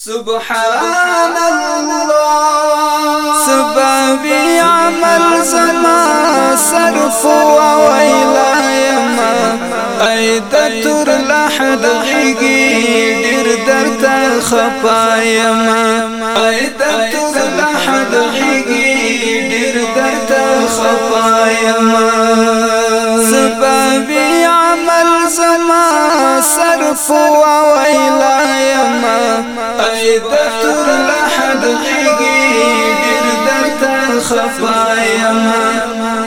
سبحان الله سبب عمل زما صرف وويلا يما ايد تر لحد غيگي دير درتا خفا يما ايد تر لحد غيگي دير درتا خفا يما زما صرف وويلا يما ایدت لحد غیگی دیر درتا خفایم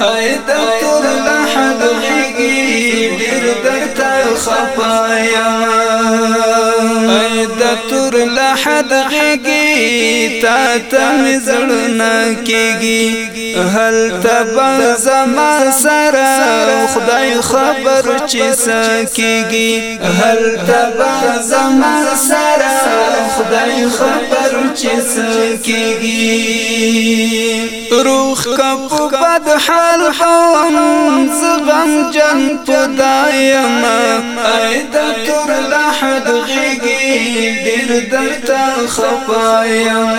ایدت لحد غیگی دیر درتا خفایم تر لحد غیگی تا تم زڑنا کیگی حل تبا زما سرا خدای خبر چی سکیگی حل تبا زما سرا خدای خبر چی سکیگی روح کپ بد حال هم زغم جن پدایم اید تر لحد غیگی دیر درتا خفایم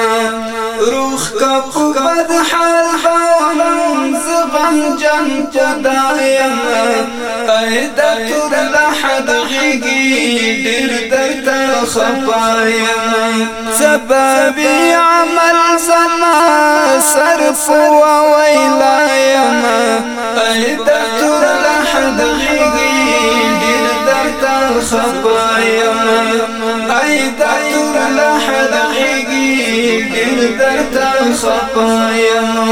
روح کپ بد حال هم زغم جن پدایم اید تر لحد غیگی دیر درتا خفایم سبب عمل زما صرف وويلا يما ايدت لحد غيگي دير درتا خفا يما ايدت لحد غيگي دير درتا خفا يما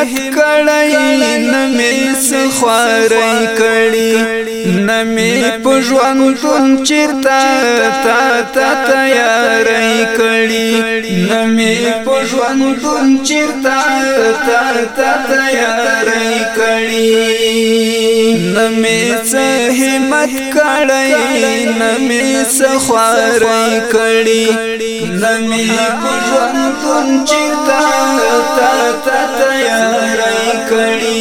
همت کړی نمې سخوارې کړی نمې په ژوند تون چیرتا تا تا تیارې کړی نمې په ژوند تون چیرتا تا تا تیارې کړی نمې سه همت کړی نمې سخوارې کړی نمی پژوند تون چرتا تا تا تیارې کړی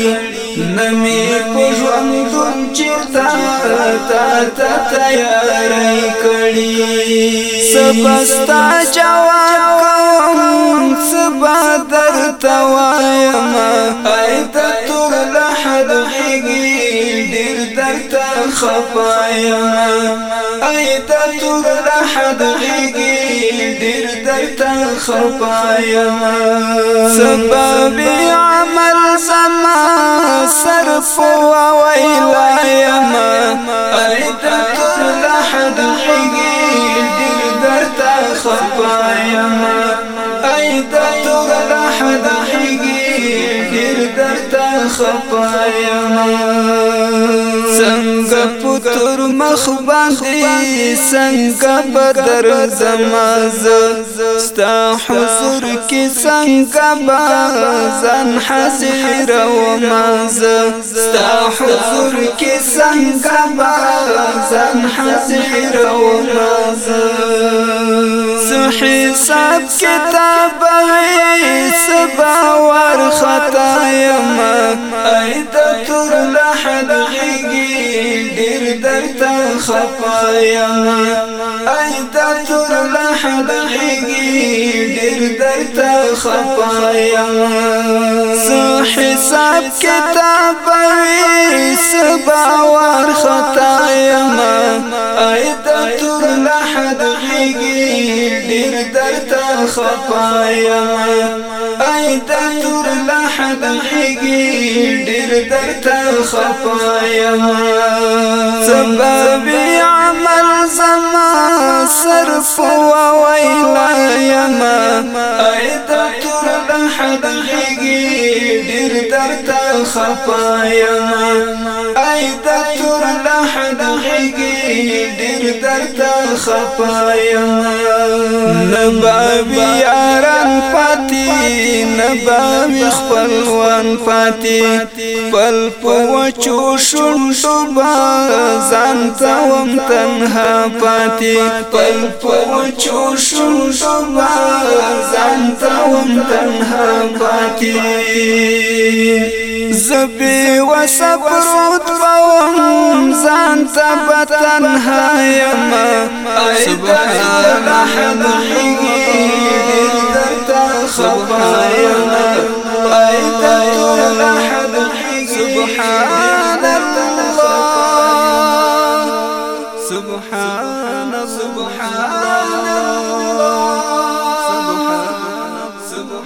نمی پژوندون چرتا تا تا تیارې کړی سبستا جواب کوم سبا درته وایم ایت تر لحد غیږي ډیر درته خفایم ایت تر لحد غیږي ډیر درته خفایم سبب عمل زما صرف يما أريد تر لحد درتا خفا يما أريد تر لحد خفا يما څنګه پتر مخ باندې څنګه بدر زماز ستا حضور کې څنګه بازن حزیر و ماز ستا حضور کې څنګه بازن حزیر و ماز حساب کتاب سبا ور خطا یما ایت تر لحد غیگی دیر درتا خفا یما ایت تر لحد غیگی دیر درتا خفا یما حساب کتاب سبا ور خطا یما ایت تر لحد غیگی دیر درتا خفایم ایت تر لحد غیگی دیر درتا خفایم سبب عمل زما صرف وویلایم ایت تر لحد غیگی دیر درتا خفایم د تور لحد غږی ډیر درته خپایم نبابي یاران پاتې نبابي خپلوان پاتې. پل پوچو شون شوبا ځان څوم تنها پاتې. پل پوچو شون شوبا ځان تاوم تنها پاتی زبی و بوم زان تبتنها یم سبحان الله سبحان